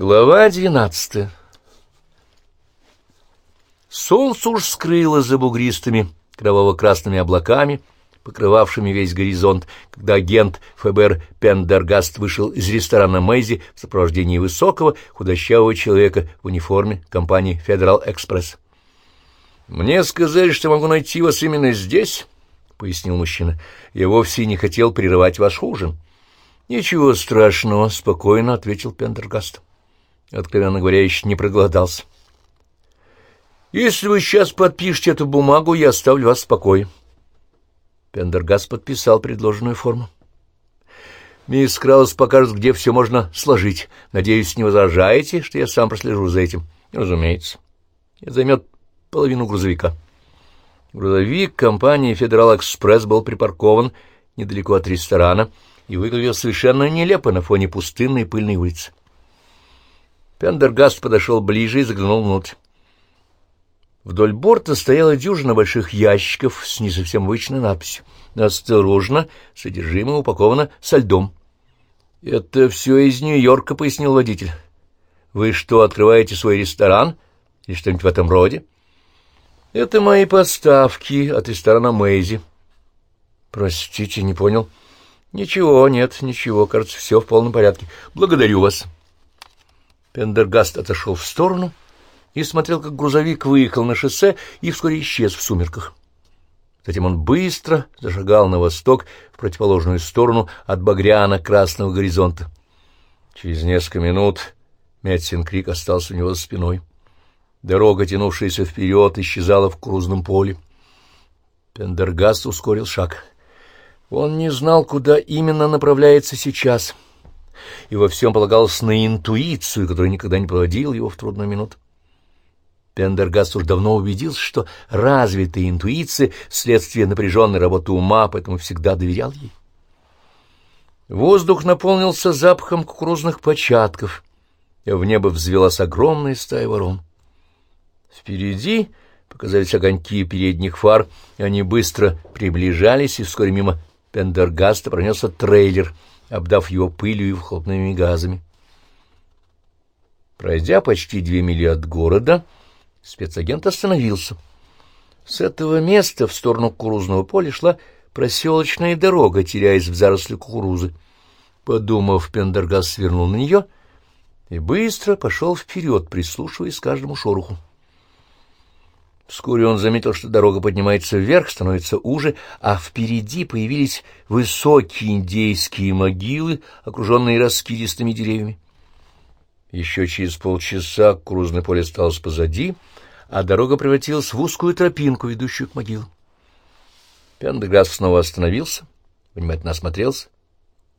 Глава двенадцатая Солнце уж скрыло за бугристыми кроваво-красными облаками, покрывавшими весь горизонт, когда агент ФБР Пендергаст вышел из ресторана Мэйзи в сопровождении высокого, худощавого человека в униформе компании «Федерал Экспресс». «Мне сказали, что могу найти вас именно здесь», — пояснил мужчина. «Я вовсе не хотел прерывать ваш ужин». «Ничего страшного», — спокойно ответил Пендергаст откровенно говоря, еще не проголодался. «Если вы сейчас подпишете эту бумагу, я оставлю вас в покое». Пендергас подписал предложенную форму. «Мисс Краус покажет, где все можно сложить. Надеюсь, не возражаете, что я сам прослежу за этим?» «Разумеется. Это займет половину грузовика». Грузовик компании «Федерал Экспресс» был припаркован недалеко от ресторана и выглядел совершенно нелепо на фоне пустынной пыльной улицы. Пендергаст подошел ближе и заглянул внутрь. Вдоль борта стояла дюжина больших ящиков с не совсем обычной надписью. «Осторожно, содержимое упаковано со льдом». «Это все из Нью-Йорка», — пояснил водитель. «Вы что, открываете свой ресторан или что-нибудь в этом роде?» «Это мои поставки от ресторана Мэйзи». «Простите, не понял». «Ничего, нет, ничего, кажется, все в полном порядке. Благодарю вас». Пендергаст отошел в сторону и смотрел, как грузовик выехал на шоссе и вскоре исчез в сумерках. Затем он быстро зашагал на восток в противоположную сторону от багряно-красного горизонта. Через несколько минут Мэтсин Крик остался у него за спиной. Дорога, тянувшаяся вперед, исчезала в крузном поле. Пендергаст ускорил шаг. Он не знал, куда именно направляется сейчас — и во всем полагался на интуицию, которая никогда не проводила его в трудную минуту. Пендергаст уж давно убедился, что развитая интуиция — следствие напряженной работы ума, поэтому всегда доверял ей. Воздух наполнился запахом кукурузных початков, и в небо взвелась огромная стая ворон. Впереди показались огоньки передних фар, и они быстро приближались, и вскоре мимо Пендергаста пронесся трейлер — обдав его пылью и выхлопными газами. Пройдя почти две мили от города, спецагент остановился. С этого места в сторону кукурузного поля шла проселочная дорога, теряясь в заросли кукурузы. Подумав, Пендергас свернул на нее и быстро пошел вперед, прислушиваясь к каждому шороху. Вскоре он заметил, что дорога поднимается вверх, становится уже, а впереди появились высокие индейские могилы, окруженные раскидистыми деревьями. Еще через полчаса кукурузное поле осталось позади, а дорога превратилась в узкую тропинку, ведущую к могилам. Пендеграсс снова остановился, внимательно осмотрелся,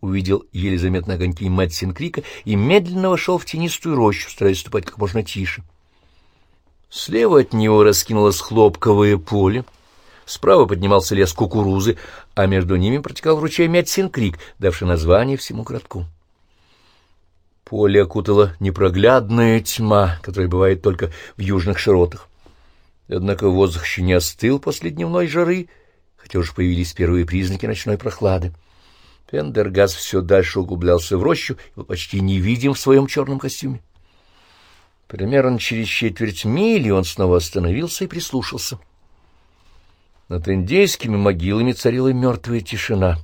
увидел еле заметные огоньки Мэтсин Крика и медленно вошел в тенистую рощу, стараясь ступать как можно тише. Слева от него раскинулось хлопковое поле, справа поднимался лес кукурузы, а между ними протекал ручей Мятсин-Крик, давший название всему городку. Поле окутала непроглядная тьма, которая бывает только в южных широтах. Однако воздух еще не остыл после дневной жары, хотя уже появились первые признаки ночной прохлады. Пендергас все дальше углублялся в рощу и был почти невидим в своем черном костюме. Примерно через четверть мили он снова остановился и прислушался. Над индейскими могилами царила мертвая тишина.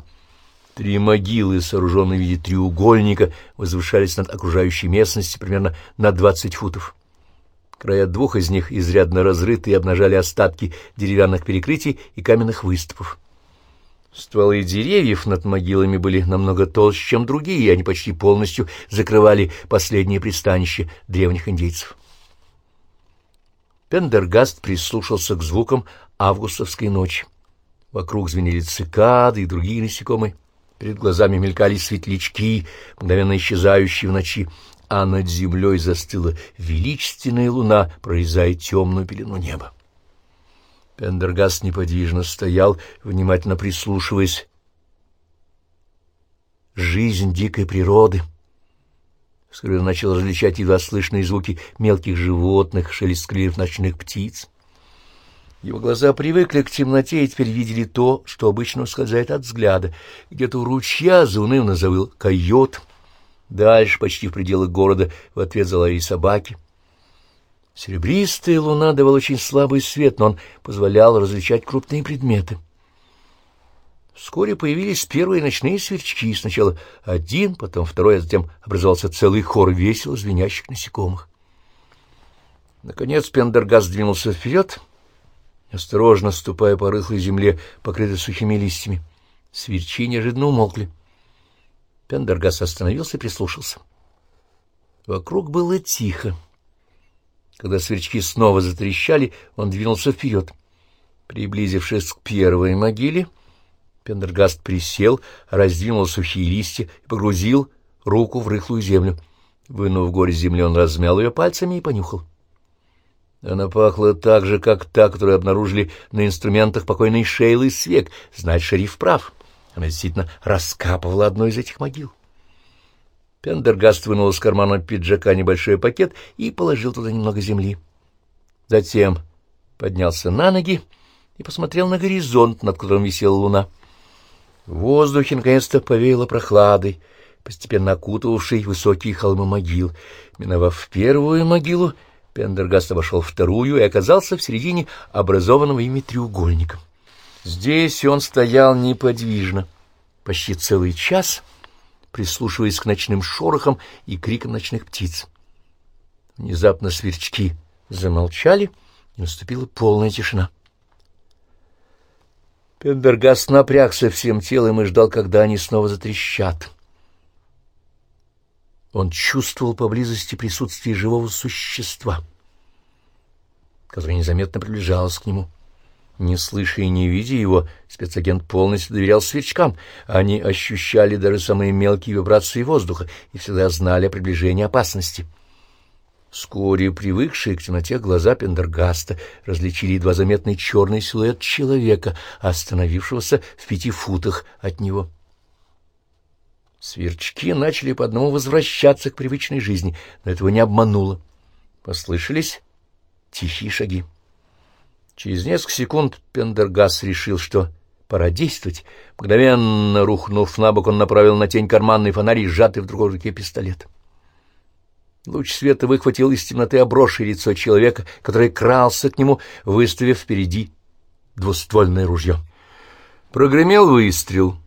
Три могилы, сооруженные в виде треугольника, возвышались над окружающей местностью примерно на двадцать футов. Края двух из них изрядно разрыты и обнажали остатки деревянных перекрытий и каменных выступов. Стволы деревьев над могилами были намного толще, чем другие, и они почти полностью закрывали последнее пристанище древних индейцев. Пендергаст прислушался к звукам августовской ночи. Вокруг звенели цикады и другие насекомые. Перед глазами мелькали светлячки, мгновенно исчезающие в ночи, а над землей застыла величественная луна, прорезая темную пелену неба. Пендергаст неподвижно стоял, внимательно прислушиваясь. Жизнь дикой природы. Вскоре начал различать едва слышные звуки мелких животных, шелест крыльев ночных птиц. Его глаза привыкли к темноте и теперь видели то, что обычно ускользает от взгляда. Где-то у ручья заунывно завыл койот. Дальше, почти в пределах города, в ответ залаяли собаки. Серебристая луна давала очень слабый свет, но он позволял различать крупные предметы. Вскоре появились первые ночные сверчки. Сначала один, потом второй, а затем образовался целый хор весело звенящих насекомых. Наконец Пендергаст двинулся вперед, осторожно ступая по рыхлой земле, покрытой сухими листьями. Сверчки неожиданно умолкли. Пендергаст остановился и прислушался. Вокруг было тихо. Когда сверчки снова затрещали, он двинулся вперед. Приблизившись к первой могиле, Пендергаст присел, раздвинул сухие листья и погрузил руку в рыхлую землю. Вынув горе земли, он размял ее пальцами и понюхал. Она пахла так же, как та, которую обнаружили на инструментах покойной Шейлы Свек. Значит, шериф прав. Она действительно раскапывала одну из этих могил. Пендергаст вынул из кармана пиджака небольшой пакет и положил туда немного земли. Затем поднялся на ноги и посмотрел на горизонт, над которым висела луна. В воздухе наконец-то повеяло прохладой, постепенно окутывавшей высокие холмы могил. Миновав первую могилу, Пендергаст обошел вторую и оказался в середине образованного ими треугольника. Здесь он стоял неподвижно, почти целый час, прислушиваясь к ночным шорохам и крикам ночных птиц. Внезапно сверчки замолчали, и наступила полная тишина. Пендергаст напрягся всем телом и ждал, когда они снова затрещат. Он чувствовал поблизости присутствие живого существа, которое незаметно приближалось к нему. Не слыша и не видя его, спецагент полностью доверял сверчкам. Они ощущали даже самые мелкие вибрации воздуха и всегда знали о приближении опасности. Вскоре привыкшие к темноте глаза Пендергаста различили едва заметный черный силуэт человека, остановившегося в пяти футах от него. Сверчки начали по одному возвращаться к привычной жизни, но этого не обмануло. Послышались тихие шаги. Через несколько секунд Пендергас решил, что пора действовать. Мгновенно рухнув на бок, он направил на тень карманный фонарь сжатый в другой руке пистолет. Луч света выхватил из темноты обросшее лицо человека, который крался к нему, выставив впереди двуствольное ружье. Прогремел выстрел,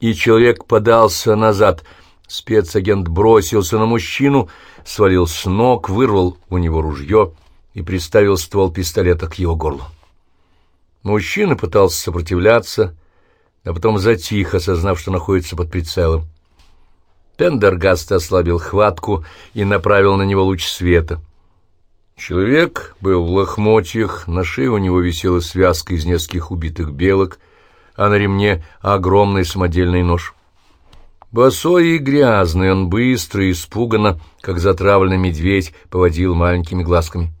и человек подался назад. Спецагент бросился на мужчину, свалил с ног, вырвал у него ружье и приставил ствол пистолета к его горлу. Мужчина пытался сопротивляться, а потом затих, осознав, что находится под прицелом. Пендергаст ослабил хватку и направил на него луч света. Человек был в лохмотьях, на шее у него висела связка из нескольких убитых белок, а на ремне огромный самодельный нож. Босой и грязный, он быстро и испуганно, как затравленный медведь, поводил маленькими глазками.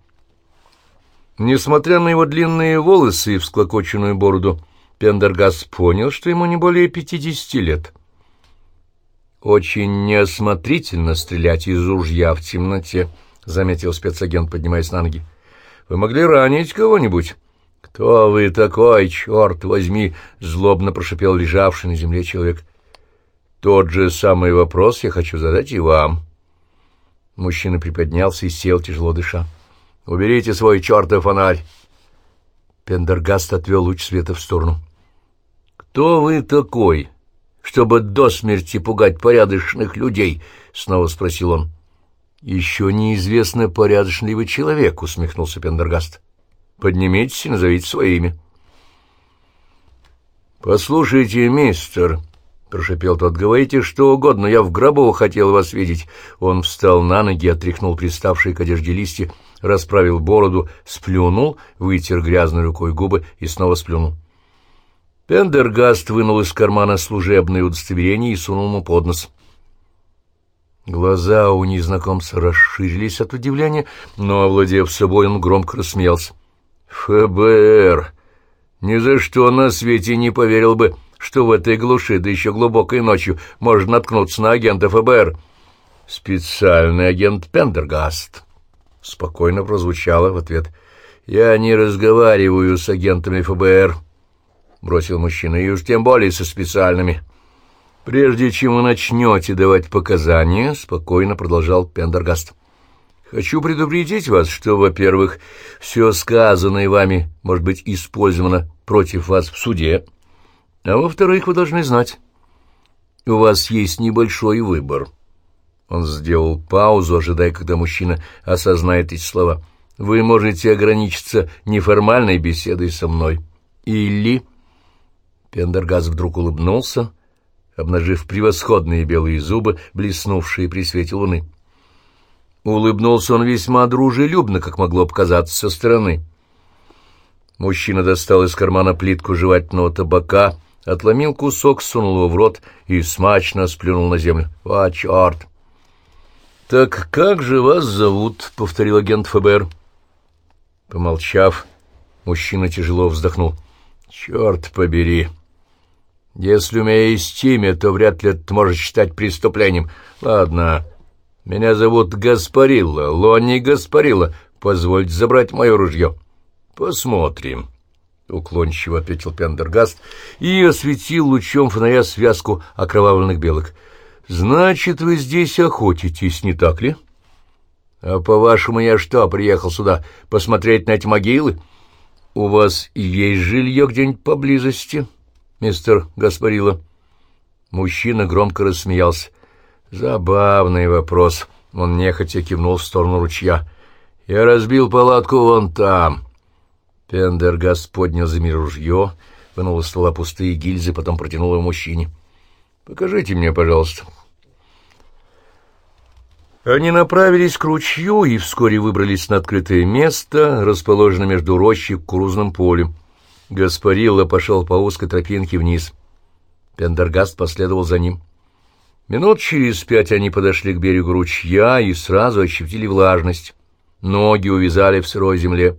Несмотря на его длинные волосы и всклокоченную бороду, Пендергаст понял, что ему не более пятидесяти лет — «Очень неосмотрительно стрелять из ружья в темноте», — заметил спецагент, поднимаясь на ноги. «Вы могли ранить кого-нибудь?» «Кто вы такой, черт возьми?» — злобно прошипел лежавший на земле человек. «Тот же самый вопрос я хочу задать и вам». Мужчина приподнялся и сел, тяжело дыша. «Уберите свой чертов фонарь!» Пендергаст отвел луч света в сторону. «Кто вы такой?» чтобы до смерти пугать порядочных людей? — снова спросил он. — Еще неизвестно, порядочный вы человек, — усмехнулся Пендергаст. — Поднимитесь и назовите свое имя. — Послушайте, мистер, — прошепел тот, — говорите что угодно, я в гробу хотел вас видеть. Он встал на ноги, отряхнул приставшие к одежде листья, расправил бороду, сплюнул, вытер грязной рукой губы и снова сплюнул. Пендергаст вынул из кармана служебное удостоверение и сунул ему под нос. Глаза у незнакомца расширились от удивления, но, овладев собой, он громко рассмеялся. «ФБР! Ни за что на свете не поверил бы, что в этой глуши, да еще глубокой ночью, можно наткнуться на агента ФБР. Специальный агент Пендергаст!» Спокойно прозвучало в ответ. «Я не разговариваю с агентами ФБР» бросил мужчина, — и уж тем более со специальными. «Прежде чем вы начнете давать показания», — спокойно продолжал Пендергаст, — «хочу предупредить вас, что, во-первых, все сказанное вами может быть использовано против вас в суде, а во-вторых, вы должны знать, у вас есть небольшой выбор». Он сделал паузу, ожидая, когда мужчина осознает эти слова. «Вы можете ограничиться неформальной беседой со мной. Или...» Пендергаст вдруг улыбнулся, обнажив превосходные белые зубы, блеснувшие при свете луны. Улыбнулся он весьма дружелюбно, как могло показаться со стороны. Мужчина достал из кармана плитку жевательного табака, отломил кусок, сунул его в рот и смачно сплюнул на землю. «А, черт!» «Так как же вас зовут?» — повторил агент ФБР. Помолчав, мужчина тяжело вздохнул. «Черт побери!» Если у меня есть имя, то вряд ли это может считать преступлением. Ладно, меня зовут Гаспарилла, Лонни Гаспарилла. Позвольте забрать мое ружье. Посмотрим. — уклончиво ответил Пендергаст и осветил лучом фонаря связку окровавленных белок. — Значит, вы здесь охотитесь, не так ли? — А по-вашему, я что, приехал сюда посмотреть на эти могилы? — У вас есть жилье где-нибудь поблизости? — мистер Гаспарило?» Мужчина громко рассмеялся. «Забавный вопрос». Он нехотя кивнул в сторону ручья. «Я разбил палатку вон там». Пендергаст поднял за мир ружье, вынул из стола пустые гильзы, потом протянул его мужчине. «Покажите мне, пожалуйста». Они направились к ручью и вскоре выбрались на открытое место, расположенное между рощей и кукурузным полем. Гаспарилла пошел по узкой тропинке вниз. Пендергаст последовал за ним. Минут через пять они подошли к берегу ручья и сразу ощутили влажность. Ноги увязали в сырой земле.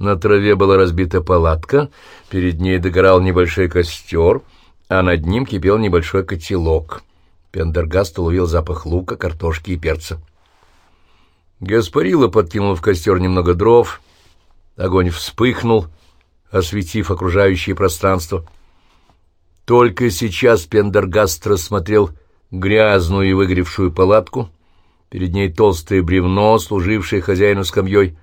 На траве была разбита палатка, перед ней догорал небольшой костер, а над ним кипел небольшой котелок. Пендергаст уловил запах лука, картошки и перца. Гаспарилла подкинул в костер немного дров. Огонь вспыхнул — осветив окружающее пространство. Только сейчас Пендергаст рассмотрел грязную и выгоревшую палатку, перед ней толстое бревно, служившее хозяину скамьей,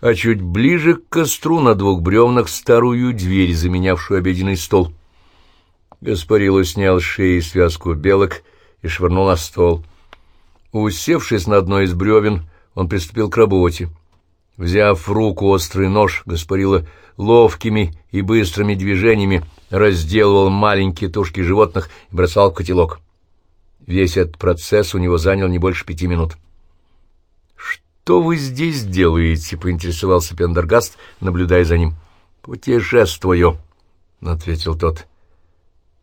а чуть ближе к костру на двух бревнах старую дверь, заменявшую обеденный стол. Гаспарило снял с шеи связку белок и швырнул на стол. Усевшись на одно из бревен, он приступил к работе. Взяв в руку острый нож, Гаспарило ловкими и быстрыми движениями разделывал маленькие тушки животных и бросал в котелок. Весь этот процесс у него занял не больше пяти минут. «Что вы здесь делаете?» — поинтересовался Пендергаст, наблюдая за ним. «Путешествую», — ответил тот.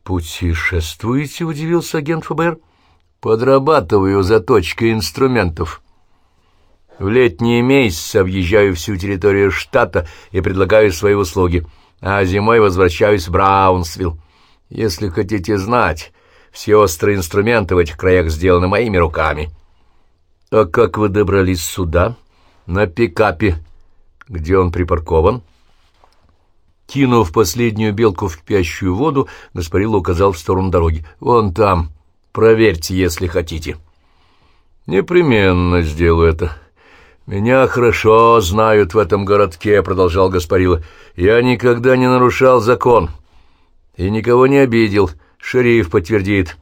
«Путешествуете?» — удивился агент ФБР. «Подрабатываю заточкой инструментов». В летние месяцы объезжаю всю территорию штата и предлагаю свои услуги, а зимой возвращаюсь в Браунсвилл. Если хотите знать, все острые инструменты в этих краях сделаны моими руками. — А как вы добрались сюда? — На пикапе. — Где он припаркован? Кинув последнюю белку в кипящую воду, Гаспарило указал в сторону дороги. — Вон там. Проверьте, если хотите. — Непременно сделаю это. — «Меня хорошо знают в этом городке», — продолжал Гаспарило. «Я никогда не нарушал закон и никого не обидел, шериф подтвердит.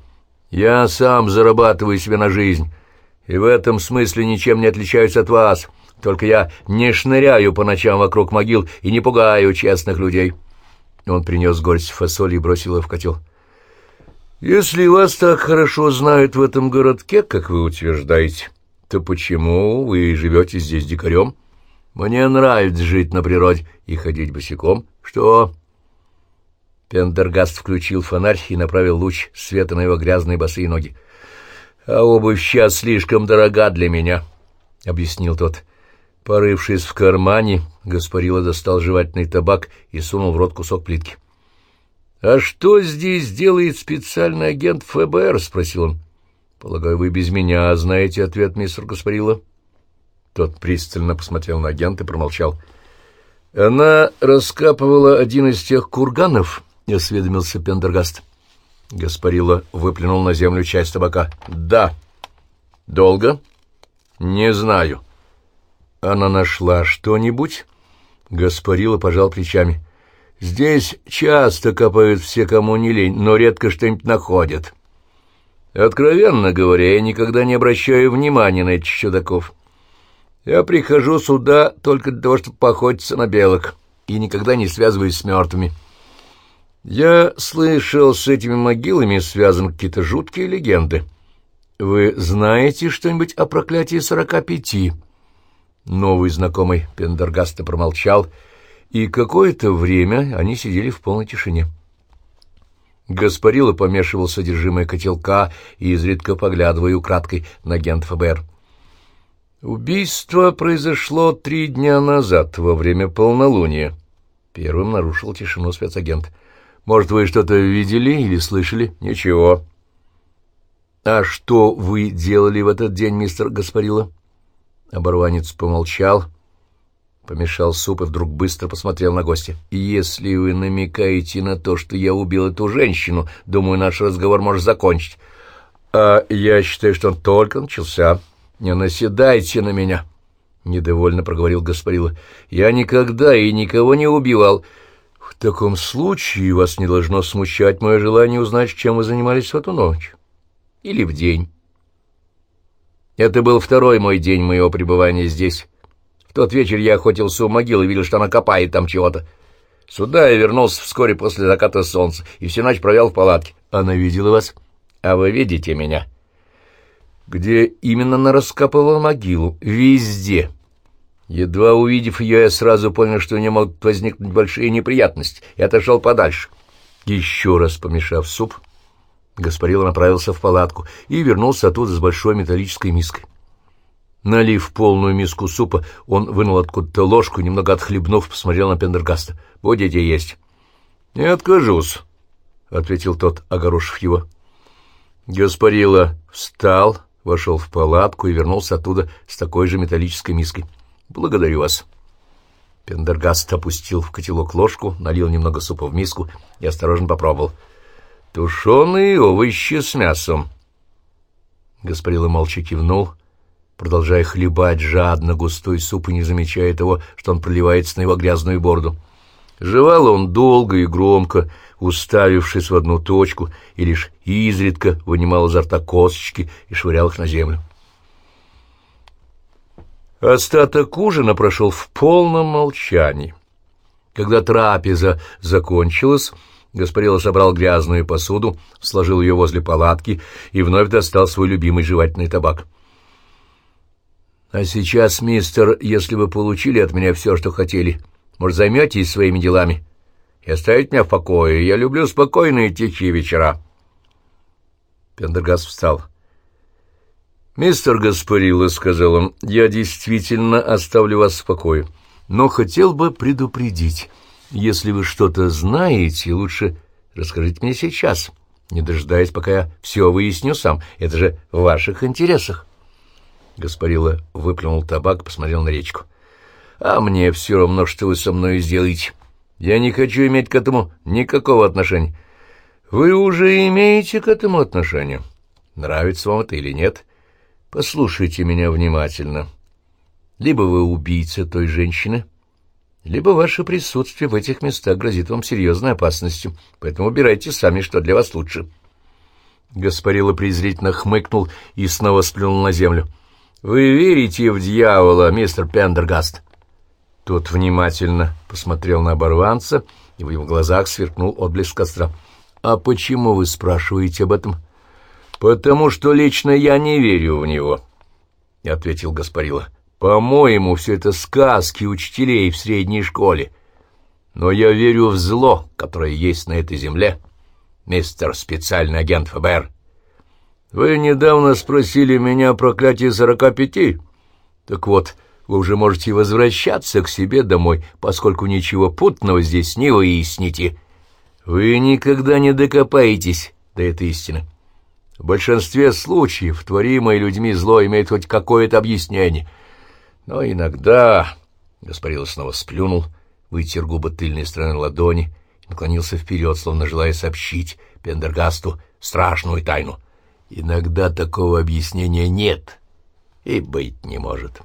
Я сам зарабатываю себе на жизнь, и в этом смысле ничем не отличаюсь от вас, только я не шныряю по ночам вокруг могил и не пугаю честных людей». Он принес горсть фасоли и бросил ее в котел. «Если вас так хорошо знают в этом городке, как вы утверждаете...» то почему вы живете здесь дикарем? Мне нравится жить на природе и ходить босиком. Что? Пендергаст включил фонарь и направил луч света на его грязные босые ноги. «А обувь сейчас слишком дорога для меня», — объяснил тот. Порывшись в кармане, Гаспарило достал жевательный табак и сунул в рот кусок плитки. «А что здесь делает специальный агент ФБР?» — спросил он. Полагаю, вы без меня знаете ответ, мистер Гаспарилла? Тот пристально посмотрел на агента и промолчал. Она раскапывала один из тех курганов, — осведомился Пендергаст. Гаспарило выплюнул на землю часть табака. «Да». «Долго?» «Не знаю». «Она нашла что-нибудь?» Гаспарило пожал плечами. «Здесь часто копают все, кому не лень, но редко что-нибудь находят». «Откровенно говоря, я никогда не обращаю внимания на этих чудаков. Я прихожу сюда только для того, чтобы поохотиться на белок, и никогда не связываюсь с мертвыми». Я слышал, с этими могилами связаны какие-то жуткие легенды. Вы знаете что-нибудь о проклятии сорока пяти? Новый знакомый Пендергаста промолчал, и какое-то время они сидели в полной тишине. Гаспарило помешивал содержимое котелка и изредка поглядывая украдкой на агент ФБР. «Убийство произошло три дня назад, во время полнолуния». Первым нарушил тишину спецагент. Может, вы что-то видели или слышали? Ничего. А что вы делали в этот день, мистер Гаспарило? Оборванец помолчал, помешал суп и вдруг быстро посмотрел на гостя. Если вы намекаете на то, что я убил эту женщину, думаю, наш разговор может закончить. А я считаю, что он только начался. Не наседайте на меня. — недовольно проговорил Гаспарило. — Я никогда и никого не убивал. В таком случае вас не должно смущать мое желание узнать, чем вы занимались в эту ночь. Или в день. Это был второй мой день моего пребывания здесь. В тот вечер я охотился у могилы видел, что она копает там чего-то. Сюда я вернулся вскоре после заката солнца и всю ночь провел в палатке. Она видела вас? А вы видите меня? Где именно она раскапывала могилу? Везде. Едва увидев ее, я сразу понял, что у нее могут возникнуть большие неприятности, и отошел подальше. Еще раз помешав суп, Гаспарило направился в палатку и вернулся оттуда с большой металлической миской. Налив полную миску супа, он вынул откуда-то ложку, немного отхлебнув, посмотрел на Пендергаста. «Будете есть?» «Не откажусь», — ответил тот, огорошив его. Гаспарило встал, вошел в палатку и вернулся оттуда с такой же металлической миской. «Благодарю вас». Пендергаст опустил в котелок ложку, налил немного супа в миску и осторожно попробовал. «Тушеные овощи с мясом». Гаспарило молча кивнул, продолжая хлебать жадно густой суп и не замечая того, что он проливается на его грязную бороду. Жевал он долго и громко, уставившись в одну точку, и лишь изредка вынимал изо рта косточки и швырял их на землю. Остаток ужина прошел в полном молчании. Когда трапеза закончилась, Гаспарило собрал грязную посуду, сложил ее возле палатки и вновь достал свой любимый жевательный табак. — А сейчас, мистер, если вы получили от меня все, что хотели, может, займетесь своими делами и оставить меня в покое? Я люблю спокойные тихие вечера. Пендергаст встал. «Мистер Гаспарилlo», — сказал он, — «я действительно оставлю вас в покое, но хотел бы предупредить. Если вы что-то знаете, лучше расскажите мне сейчас, не дожидаясь, пока я все выясню сам. Это же в ваших интересах». Гаспарило выплюнул табак, посмотрел на речку. «А мне все равно, что вы со мной сделаете. Я не хочу иметь к этому никакого отношения». «Вы уже имеете к этому отношение. Нравится вам это или нет?» Послушайте меня внимательно. Либо вы убийца той женщины, либо ваше присутствие в этих местах грозит вам серьезной опасностью, поэтому убирайте сами, что для вас лучше. Гаспарило презрительно хмыкнул и снова сплюнул на землю. «Вы верите в дьявола, мистер Пендергаст?» Тот внимательно посмотрел на оборванца, и в его глазах сверкнул отблеск костра. «А почему вы спрашиваете об этом?» «Потому что лично я не верю в него», — ответил Гаспарило. «По-моему, все это сказки учителей в средней школе. Но я верю в зло, которое есть на этой земле, мистер специальный агент ФБР. Вы недавно спросили меня о проклятии сорока пяти. Так вот, вы уже можете возвращаться к себе домой, поскольку ничего путного здесь не выясните. Вы никогда не докопаетесь до этой истины». В большинстве случаев творимое людьми зло имеет хоть какое-то объяснение. Но иногда... Гаспарило снова сплюнул, вытер губы тыльной стороны ладони и наклонился вперед, словно желая сообщить Пендергасту страшную тайну. Иногда такого объяснения нет и быть не может.